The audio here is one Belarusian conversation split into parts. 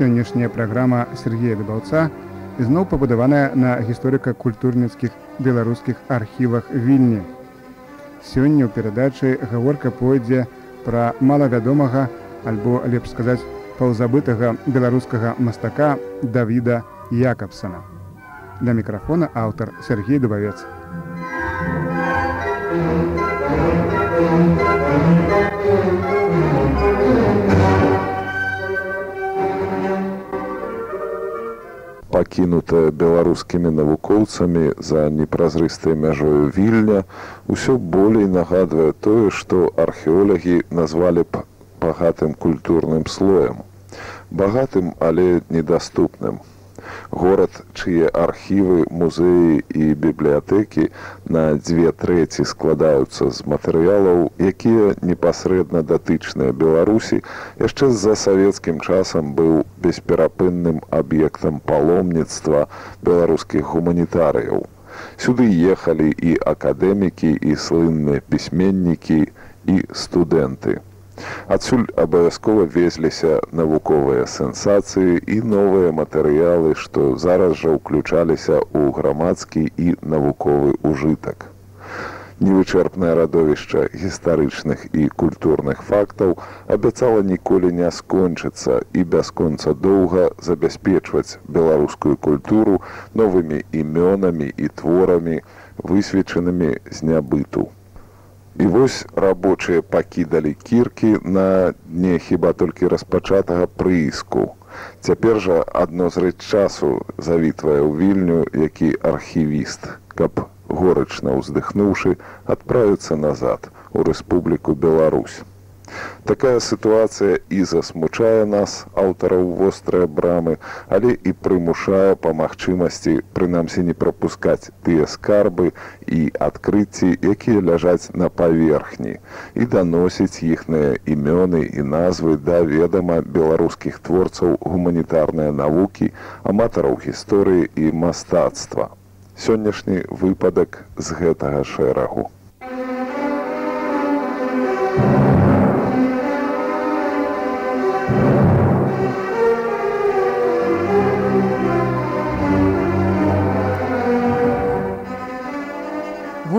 Сённяшняя праграма Сергея Дабаўца зноў пабудаваная на гісторыка-культурніцкіх беларускіх архівах вільні. Сёння ў перадачы гаворка пойдзе пра малавядомага альбо лепш сказаць паўзабытага беларускага мастака Давіда Якабсана. Для мікрафона аўтар Сергей Дубавец. Пакінутая беларускімі навукоўцамі за непразрыстай мяжою вільня ўсё болей нагадвае тое што археолагі назвалі б багатым культурным слоем. Багатым але недаступным горад чые архівы музеі і бібліятэкі на дзве трэці складаюцца з матэрыялаў якія непасрэдна датычныя беларусі яшчэ з-за савецкім часам быў бесперапынным аб'ектам паломніцтва беларускіх гуманітарыяў. Сюды ехалі і акадэмікі і слынныя пісьменнікі і студэнты Адсюль абавязкова везліся навуковыя сенсацыі і новыя матэрыялы, што зараз жа ўключаліся ў грамадскі і навуковы ўжытак. Невычэрпнае радовішча гістарычных і культурных фактаў абяцала ніколі не скончыцца і бясконца доўга забяспечваць беларускую культуру новымі імёнамі і творамі, высвечанымі з нябыту. І вось рабочыя пакідалі кіркі на дне хіба толькі распачатага прыіску. Цяпер жа адно з рэч часу завітвае ў вільню, які архівіст, каб горачна ўздыхнуўшы, адправіцца назад у Рэспубліку Беларусь. Такая сітуацыя і засмучае нас аўтараў вострыя брамы, але і прымушае па магчымасці прынамсі не прапускаць тыя скарбы і адкрыцці, якія ляжаць на паверхні і даносіць іхныя імёны і назвы да ведама беларускіх творцаў гуманітарныя навукі, аматараў гісторыі і мастацтва. Сённяшні выпадак з гэтага шэрагу.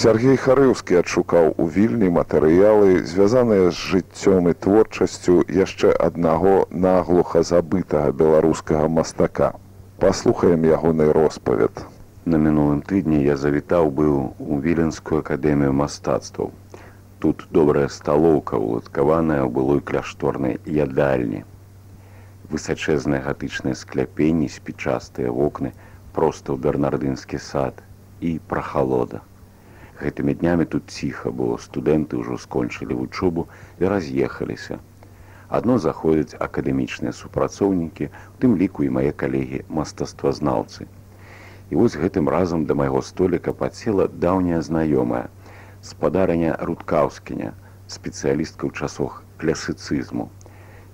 Сергей Харыўскі адшукаў у вільні матэрыялы, звязаныя з жыццём і творчасцю яшчэ аднаго наглуха забытага беларускага мастака. Паслухаем ягоны роспавед. На мінулым тыдні я завітаў быў у віленскую акадэмію мастацтваў. Тут добрая сталоўка, уладкаваная ў былой кляшторнай ядальні. Высачэзныя гатычныя скляпенні, спічастыя вокны, проста ў бернардынскі сад і прахалода гэтымі днямі тут ціха было студэнты ўжо скончылі вучобу і раз'ехаліся. Адно заходзяць акадэмічныя супрацоўнікі у тым ліку і мае калегі мастаствазнаўцы і вось гэтым разам да майго століка падсела даўняя знаёмая спадарня рудкаўскіня спецыялістка ў часах клясыцызму.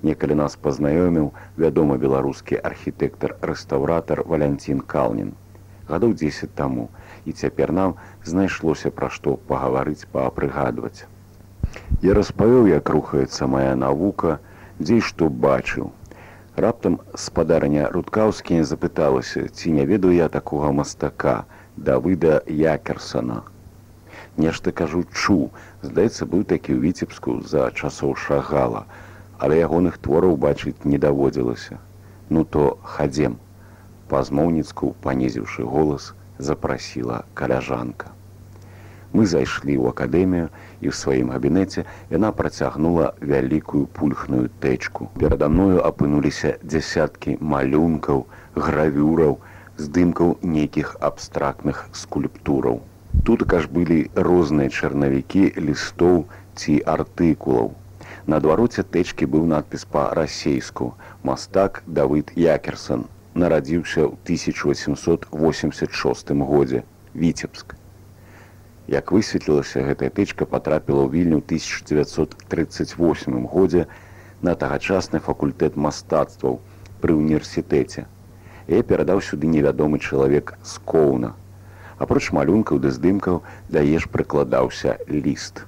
Некалі нас пазнаёміў вядомы беларускі архітэктар рэстаўратар валянцін калнін. Гадоў 10 таму і цяпер нам знайшлося пра што пагаварыць паапрыгадваць. Я распавёў, як рухаецца моя навука, дзей што бачыў. Раптам спадарня рудкаўскі запыталася, ці не ведаю я такога мастака давыда якерсона. Нешта кажу чу, здаецца, быў такі ў віцебску за часоў шагала, але ягоных твораў бачыць не даводзілася. Ну то хадзем. Пазмоўніцку, панізіўшы голас, запрасіла каляжанка. Мы зайшлі ў акадэмію і ў сваім габінеце яна працягнула вялікую пульхную тэчку. Перада мною апынуліся дзясяткі малюнкаў, гравюраў, здымкаў нейкіх абстрактных скульптураў. Тут каж былі розныя чарнавікі лістоў ці артыкулаў. На адвароце тэчкі быў надпіс па-расейску: мастак Давыд Якерсон, нарадзіўся ў 1886 годзе віцебск Як высветлілася, гэтая тычка патрапіла ў вільню 1938 годзе на тагачасны факультэт мастацтваў пры ўніверсітэце. Я перадаў сюды невядомы чалавек з коўна. Апроч малюнкаў ды здымкаў даеш прыкладаўся ліст.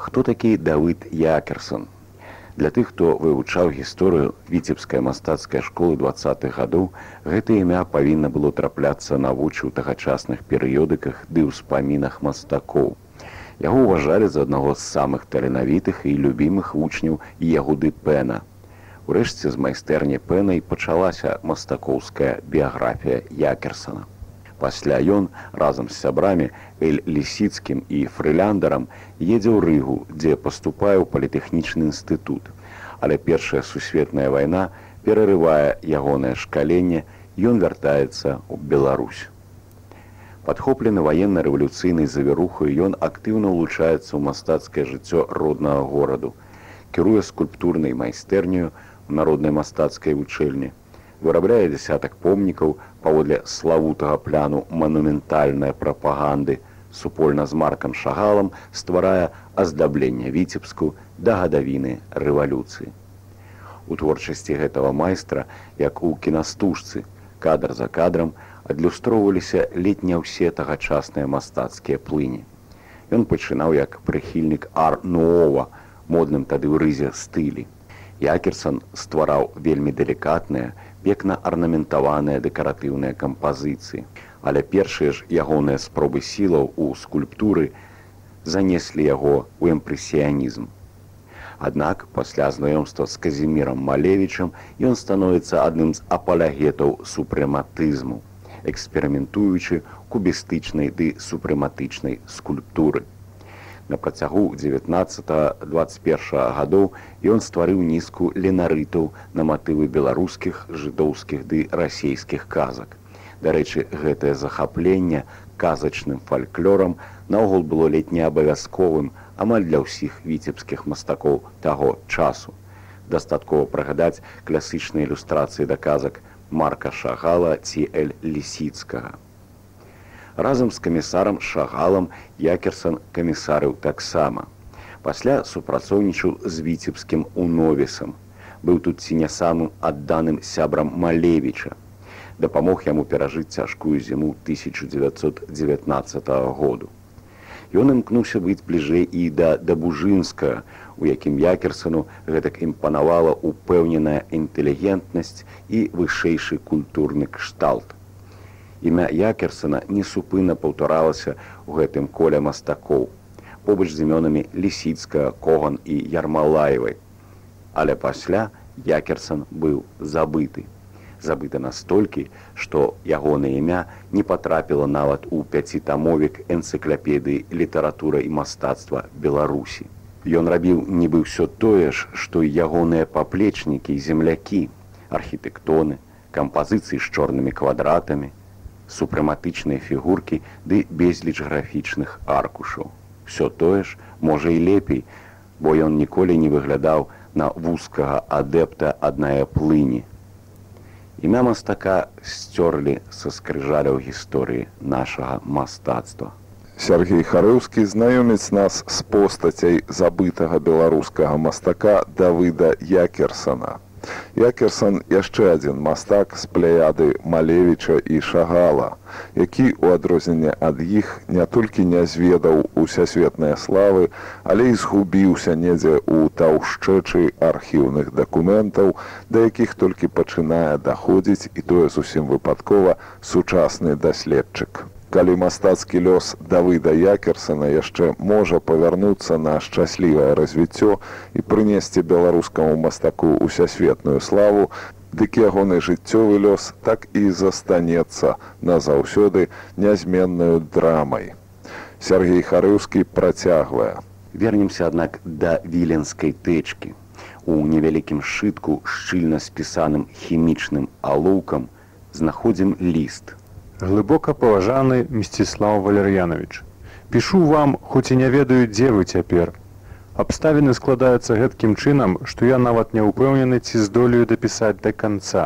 Хто такі Давыд Якерсон? Для тых, хто вывучаў гісторыю віцебскай мастацкай школы двадцатых гадоў, гэта імя павінна было трапляцца на вучы ў тагачасных перыёдыках ды ўспамінах мастакоў. Яго ўважалі за аднаго з самых таленавітых і любімых вучняў і ягуды пэна. Урэшце з майстэрні пэна і пачалася мастакоўская біяграфія Якерсона. Пасля ён разам з сябрамі эль лісіцкім і фрыляндарам едзе ў рыгу, дзе паступае ў палітэхнічны інстытут. Але першая сусветная вайна перарывае ягонае шкаленне, ён вяртаецца ў Беларусь. Падхоплены ваенна-рэвалюцыйнай завірухаю ён актыўна ўлучаецца ў мастацкае жыццё роднага гораду, кіруе скульптурнай майстэрню ў народнай мастацкай вучэльні вырабляе дзясятак помнікаў паводле славутага пляну манументальнай прапаганды супольна з маркам шагалам стварае аздабленне віцебску да гадавіны рэвалюцыі. У творчасці гэтага майстра, як у кінастужцы, кадр за кадрам адлюстроўваліся летня ўсе тагачасныя мастацкія плыні. Ён пачынаў як прыхільнік ар-нова, модным тады ў рызе стылі. Якерсон ствараў вельмі далікатныя, векна арнаментаваныя дэкаратыўныя кампазіцыі. Але першыя ж ягоныя спробы сілаў у скульптуры занеслі яго ў імпрэсіянізм. Аднак пасля знаёмства з казімірам Малевічам ён становіцца адным з апалягетаў супрэматызму, эксперыментуючы кубістычнай ды супрэматычнай скульптуры на працягу 19-21 гадоў ён стварыў нізку ленарытаў на матывы беларускіх жыдоўскіх ды расійскіх казак. Дарэчы, гэтае захапленне казачным фальклорам наогул было летне абавязковым амаль для ўсіх віцебскіх мастакоў таго часу. Дастаткова прыгадаць класычныя ілюстрацыі да казак Марка Шагала ці эль лісіцкага разам з камісарам шагалам якерсон камісарыў таксама. Пасля супрацоўнічаў з віцебскім уновісам быў тут ці не самым адданым сябрам малевіча. Дапамог яму перажыць цяжкую зіму 1919 году. Ён імкнуўся быць бліжэй і да дабужынска у якім якерсону гэтак імпанавала упэўненая інтэлігентнасць і вышэйшы культурны кшталт імя якерсона несупынна паўтаралася ў гэтым коле мастакоў побач з імёнамі лісіцка коган і ярмалаевай. Але пасля якерсон быў забыты. Забыта настолькі што ягонае імя не патрапіла нават у пяцітамовік энцыкляпедыі літаратура і мастацтва беларусі. Ён рабіў нібы ўсё тое ж што і ягоныя паплечнікі землякі архітэктоны кампазіцыі з чорнымі квадратамі супрэматычныя фігуркі ды безліч графічных аркушаў. Всё тое ж можа і лепей, бо ён ніколі не выглядаў на вузкага адэпта адная плыні. Імя мастака сцёрлі са скрыжаля ў гісторыі нашага мастацтва. Сергей Харыўскі знаёміць нас з постацяй забытага беларускага мастака Давыда Якерсона. Якерсон яшчэ адзін мастак з пляяды Малевіча і Шагала, які у адрозненне ад іх не толькі не зведаў усясветныя славы, але і згубіўся недзе ў таўшчэчы архіўных дакументаў, да якіх толькі пачынае даходзіць і тое зусім выпадкова сучасны даследчык калі мастацкі лёс давыда якерсона яшчэ можа павярнуцца на шчаслівае развіццё і прынесці беларускаму мастаку усясветную славу дык ягоны жыццёвы лёс так і застанецца назаўсёды нязменнаю драмай. Сергей харыўскі працягвае. Вернемся аднак да віленскай тэчкі. У невялікім сшытку шчыльна спісаным хімічным алоўкам знаходзім ліст глыбока паважаны мсціслав валерьянович пішу вам хоць і не ведаю дзе вы цяпер. Абставіны складаюцца гэткім чынам што я нават не ўпэўнены ці здолею дапісаць да канца.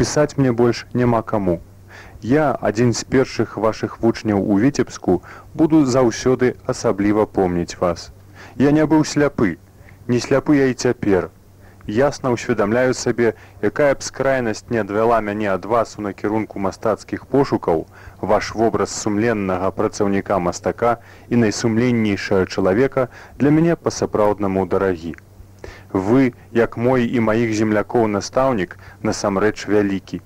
Пісаць мне больш няма каму. Я, адзін з першых вашых вучняў у віцебску, буду заўсёды асабліва помніць вас. Я не быў сляпы, не сляпы я і цяпер. Ясна ўсведамляю сабе, якая б скрайнасць не адвяла мяне ад вас у накірунку мастацкіх пошукаў, ваш вобраз сумленнага працаўніка мастака і найсумленнейшага чалавека для мяне па-сапраўднаму дарагі. Вы, як мой і маіх землякоў настаўнік, насамрэч вялікі.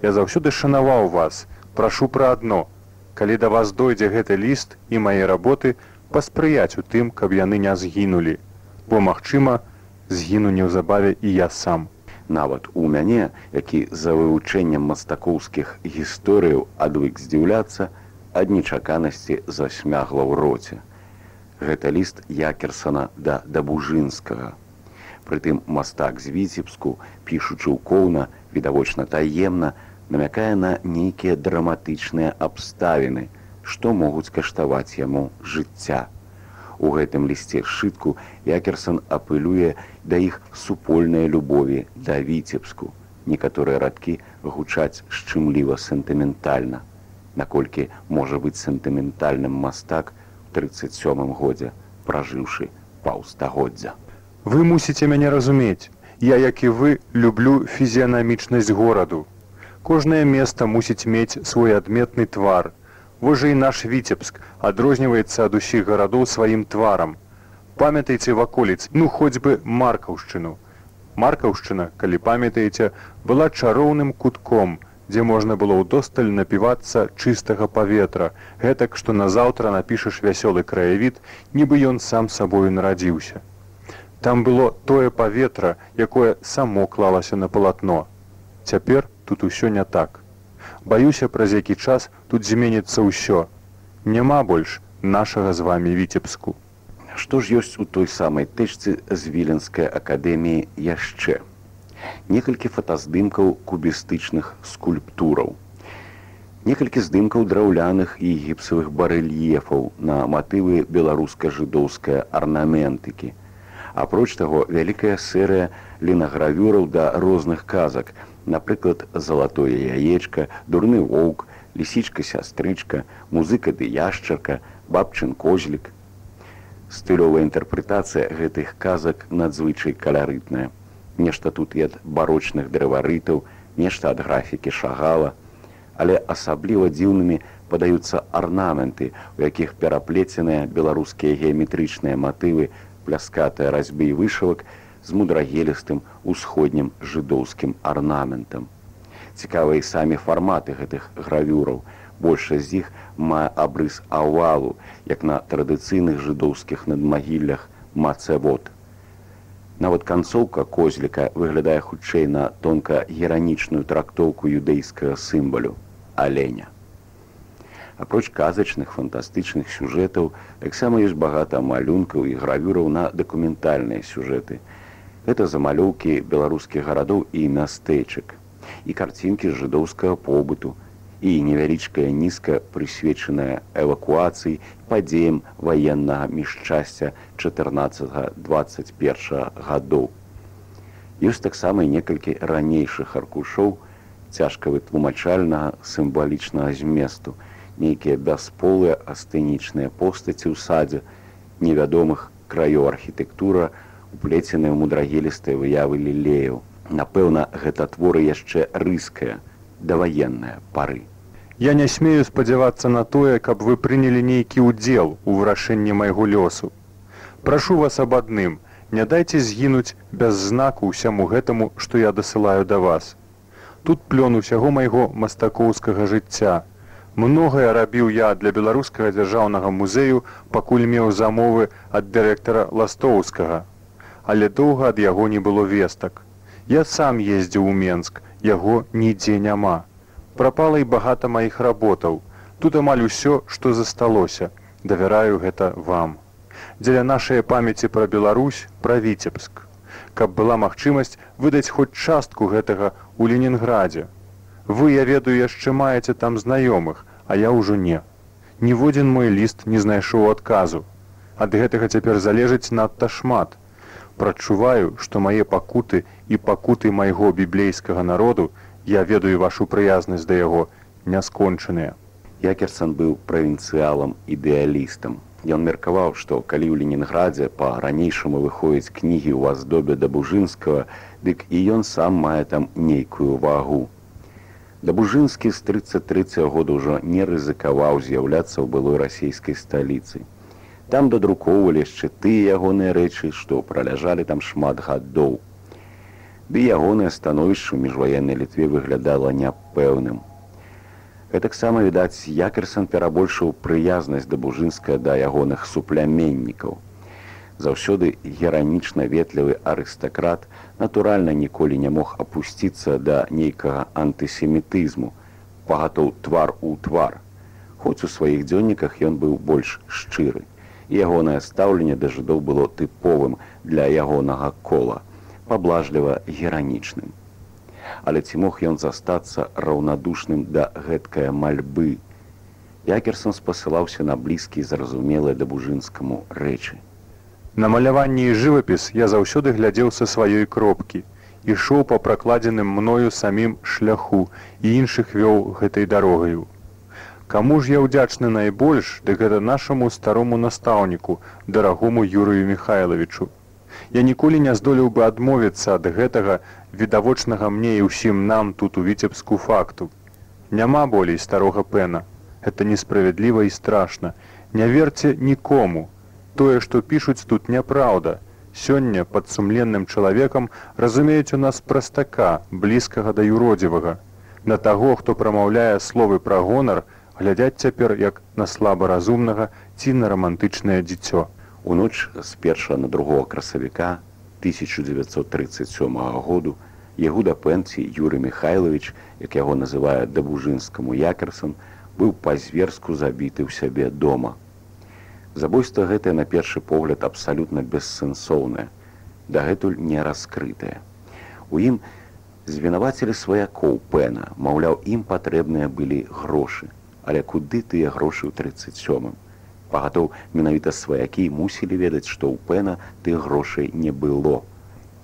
Я заўсёды шанаваў вас, прашу пра адно. Калі да вас дойдзе гэты ліст і мае работы, паспрыяць у тым, каб яны не згінулі. Бо, магчыма, згіну неўзабаве і я сам. Нават у мяне, які за вывучэннем мастакоўскіх гісторыяў адвык здзіўляцца, ад нечаканасці засмягла ў роце. Гэта ліст Якерсона да Дабужынскага. Прытым мастак з віцебску, пішучы ў коўна, відавочна таемна, намякае на нейкія драматычныя абставіны, што могуць каштаваць яму жыцця. У гэтым лісце шытку Якерсон апылюе да іх супольнай любові да віцебску. Некаторыя радкі гучаць шчымліва сентыментальна. Наколькі можа быць сентыментальным мастак у 37 годзе, пражыўшы паўстагоддзя. Вы мусіце мяне разумець. Я, як і вы, люблю фізіянамічнасць гораду. Кожнае место мусіць мець свой адметны твар. Вожа і наш віцебск адрозніваецца ад усіх гарадоў сваім тварам. Памятайце ваколіц, ну хоць бы маркаўшчыну. Маркаўшчына, калі памятаеце, была чароўным кутком, дзе можна было ўдосталь напівацца чыстага паветра, гэтак, што назаўтра напішаш вясёлы краявід, нібы ён сам сабою нарадзіўся. Там было тое паветра, якое само клалася на палатно. Цяпер тут усё не так. Баюся, праз які час тут зменіцца ўсё. Няма больш нашага з вами віцебску. Што ж ёсць у той самай тэчцы з віленскай акадэміі яшчэ. Некалькі фотаздымкаў кубістычных скульптураў. Некалькі здымкаў драўляных і гіпсавых барэльефаў на матывы беларуска-жыдоўскай арнаментыкі. Апроч таго, вялікая серыя лінагравюраў да розных казак, напрыклад залатое яечка дурны воўк лісічка сястрычка музыка ды яшчарка бабчын козлік стылёвая інтэрпрэтацыя гэтых казак надзвычай каларытная нешта тут і ад барочных дрэварытаў нешта ад графікі шагала. Але асабліва дзіўнымі падаюцца арнаменты у якіх пераплеценыя беларускія геаметрычныя матывы пляскатая разьбы і вышывак з мудрагелістым усходнім жыдоўскім арнаментам. Цікавыя і самі фарматы гэтых гравюраў. Большасць з іх мае абрыс авалу, як на традыцыйных жыдоўскіх надмагіллях мацэвод. Нават канцоўка козліка выглядае хутчэй на тонка геранічную трактоўку юдэйскага сімбалю аленя. Апроч казачных фантастычных сюжэтаў таксама ёсць багата малюнкаў і гравюраў на дакументальныя сюжэты, Гэта замалёўкі беларускіх гарадоў і мястэчак і карцінкі жыдоўскага побыту і невялічкая нізка прысвечаная эвакуацыі падзеям ваеннага мішчасця 14-21 гадоў. Ёсць таксама некалькі ранейшых аркушоў цяжка вытлумачальнага сімвалічнага зместу, нейкія бясполыя астэнічныя постаці ў садзе невядомых краёў архітэктура, уплеценыя мудрагелістыя выявы лілеяў. Напэўна, гэта творы яшчэ рыская, даваенная пары. Я не смею спадзявацца на тое, каб вы прынялі нейкі ўдзел у вырашэнні майго лёсу. Прашу вас аб адным, не дайце згінуць без знаку ўсяму гэтаму, што я дасылаю да вас. Тут плён усяго майго мастакоўскага жыцця. Многае рабіў я для беларускага дзяржаўнага музею, пакуль меў замовы ад дырэктара ластоўскага, але доўга ад яго не было вестак. Я сам ездзіў у Менск, яго нідзе няма. Прапала і багата маіх работаў. Тут амаль усё, што засталося, давяраю гэта вам. Дзеля нашай памяці пра Беларусь пра віцебск. Каб была магчымасць выдаць хоць частку гэтага ў Ленінграде. Вы, я ведаю, яшчэ маеце там знаёмых, а я ўжо не. Ніводзін мой ліст не знайшоў адказу. Ад гэтага цяпер залежыць надта шмат прачуваю, што мае пакуты і пакуты майго біблейскага народу, я ведаю вашу прыязнасць да яго, няскончаныя. Якерсон быў правінцыялам ідэалістам. Ён меркаваў, што калі ў Ленінградзе па-ранейшаму выходзяць кнігі ў аздобе да Бужынскага, дык і ён сам мае там нейкую вагу. Дабужынскі з 33 года ўжо не рызыкаваў з'яўляцца ў былой расійскай сталіцы. Там дадрукоўвалі яшчэ тыя ягоныя рэчы, што праляжалі там шмат гадоў. Ды ягонае становішча ў міжваеннай літве выглядала няпэўным. Гэтаксама відаць, Якерсон перабольшыў прыязнасць да бужынская да ягоных супляменнікаў. Заўсёды геранічна ветлівы арыстакрат натуральна ніколі не мог апусціцца да нейкага антысемітызму, пагатоў твар у твар. Хоць у сваіх дзённіках ён быў больш шчыры. Ягонае стаўленне да жыдоў было тыповым для ягонага кола, паблажліва геранічным. Але ці мог ён застацца раўнадушным да гэткае мальбы. Якерсон спасылаўся на блізкі зразумелыя да бужынскаму рэчы. На маляванні і жывапіс я заўсёды глядзеў са сваёй кропкі, ішоў па пракладзеным мною самім шляху і іншых вёў гэтай дарогаю. Каму ж я ўдзячны найбольш, дык гэта нашаму старому настаўніку, дарагому Юрыю Михайловичу. Я ніколі не здолеў бы адмовіцца ад гэтага відавочнага мне і ўсім нам тут у віцебску факту. Няма болей старога пэна. Это несправядліва і страшна. Не верце нікому, Тое, што пішуць тут няпраўда. Сёння пад сумленным чалавекам разумеюць у нас прастака, блізкага да юродзівага. На таго, хто прамаўляе словы пра гонар, глядяць цяпер як на слабаразумнага ці на рамантычнае дзіцё. У ноч з першага на другого красавіка 1937 году Ягуда Пэнці Юры Михайлович, як яго называе дабужынскаму якерсон, быў па-зверску забіты ў сябе дома. Забойства гэтае на першы погляд абсалютна бессэнсоўнае, дагэтуль не раскрытае. У ім звінавацілі сваякоў пэна, маўляў, ім патрэбныя былі грошы, але куды тыя грошы ў 37. Пагатоў менавіта сваякі мусілі ведаць, што ў пэна тых грошай не было.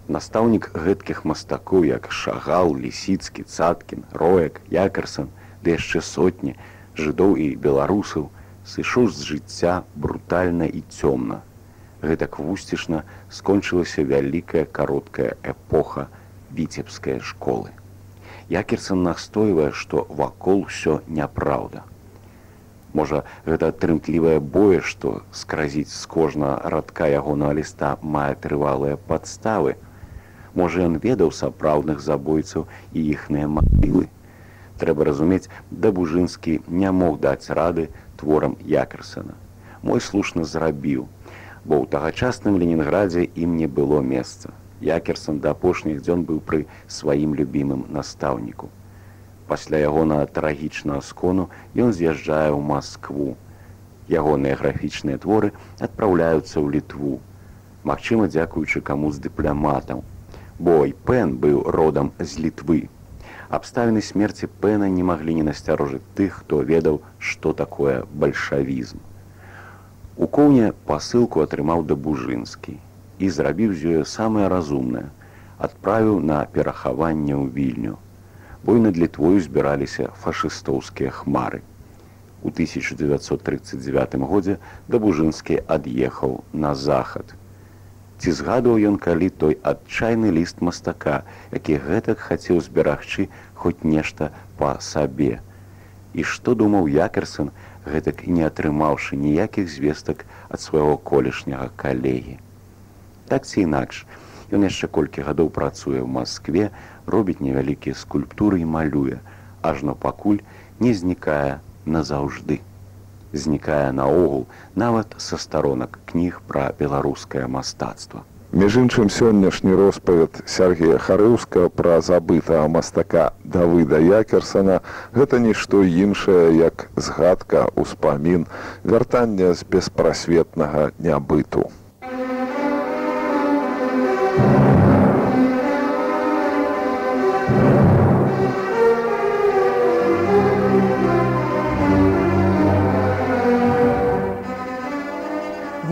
Настаўнік гэткіх мастакоў, як шагал, лісіцкі, цаткін, роек, якарсан, ды яшчэ сотні жыдоў і беларусаў, сышоў з жыцця брутальна і цёмна. Гэтак вусцішна скончылася вялікая кароткая эпоха віцебскай школы. Якерсон настойвае, што вакол усё няпраўда. Можа, гэта трымтлівае бое, што скразіць з кожнага радка ягонага ліста мае трывалыя падставы. Можа, ён ведаў сапраўдных забойцаў і іхныя матывы. Трэба разумець, да бужынскі не мог даць рады творам якерсона мой слушна зрабіў бо ў тагачасным ленінградзе ім не было месца якерсон да апошніх дзён быў пры сваім любімым настаўніку. Пасля ягона трагічнага скону ён з'язджае ў москву ягоныя графічныя творы адпраўляюцца ў літву магчыма дзякуючы каму з дыпламатаў бой пен быў родам з літвы. Абставіны смерці пэна не маглі не насцярожыць тых, хто ведаў, што такое бальшавізм. У коўне пасылку атрымаў да бужынскі і зрабіў з ёю самае разумнае, адправіў на перахаванне ў вільню. Бой над літвою збіраліся фашыстоўскія хмары. У 1939 годзе дабужынскі ад'ехаў на захад ці згадваў ён калі той адчайны ліст мастака, які гэтак хацеў зберагчы хоць нешта па сабе. І што думаў якерсон, гэтак не атрымаўшы ніякіх звестак ад свайго колішняга калегі. Так ці інакш, ён яшчэ колькі гадоў працуе ў Маскве, робіць невялікія скульптуры і малюе, ажно пакуль не знікае назаўжды знікае наогул нават са старонак кніг пра беларускае мастацтва. Між іншым сённяшні роспавед Сергія Харыўска пра забытага мастака Давыда Якерсона гэта нішто іншае, як згадка, успамін, вяртання з беспрасветнага нябыту.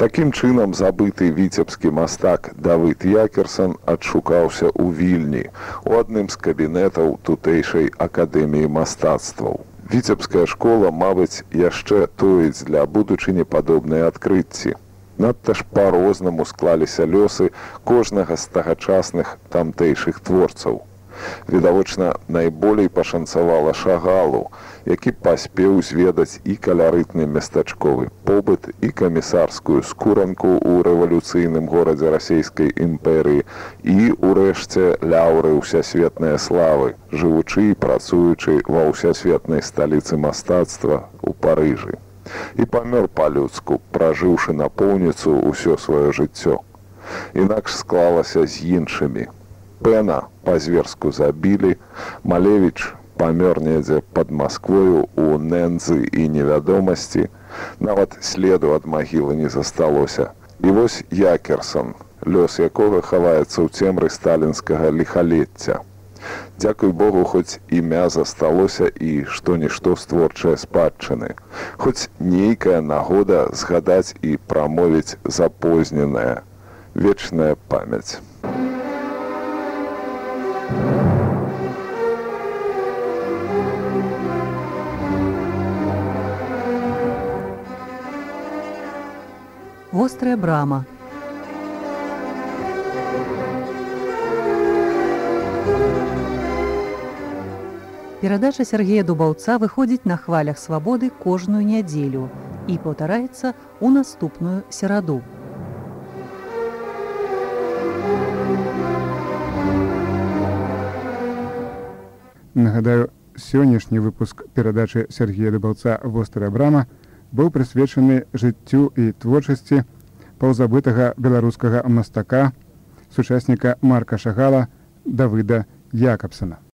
Такім чынам забыты віцебскі мастак Давыд Якерсон адшукаўся ў вільні у адным з кабінетаў тутэйшай акадэміі мастацтваў. Віцебская школа, мабыць, яшчэ тоіць для будучыні падобныя адкрыцці. Надта ж па-рознаму склаліся лёсы кожнага з тагачасных тамтэйшых творцаў відавочна найболей пашанцавала шагалу які паспеў зведаць і калярытны местачковы побыт і камісарскую скуранку ў рэвалюцыйным горадзе расійскай імперыі і ўрэшце ляўры ўсясветныя славы жывучы і працуючы ва ўсясветнай сталіцы мастацтва у парыжы. І памёр па-людску пражыўшы напоўніцу ўсё сваё жыццё. Інакш склалася з іншымі. Пена па-зверску забілі, Малевіч памёр недзе пад Масквою ў нэнзы і невядомасці, нават следу ад магілы не засталося. І вось Якерсон, лёс якога хаваецца ў цемры сталінскага ліхалецця. Дзякуй Богу, хоць імя засталося і што-нішто з творчай спадчыны. Хоць нейкая нагода згадаць і прамовіць запозненая, вечная памяць. Вострая брама. Перадача Сергея Дубаўца выходзіць на хвалях свабоды кожную нядзелю і паўтараецца ў наступную сераду. Нагадаю, сённяшні выпуск перадачы Сергея Дубаўца вострая брама быў прысвечаны жыццю і творчасці паўзабытага беларускага мастака, сучасніка Марка Шагала Давыда Якабсона.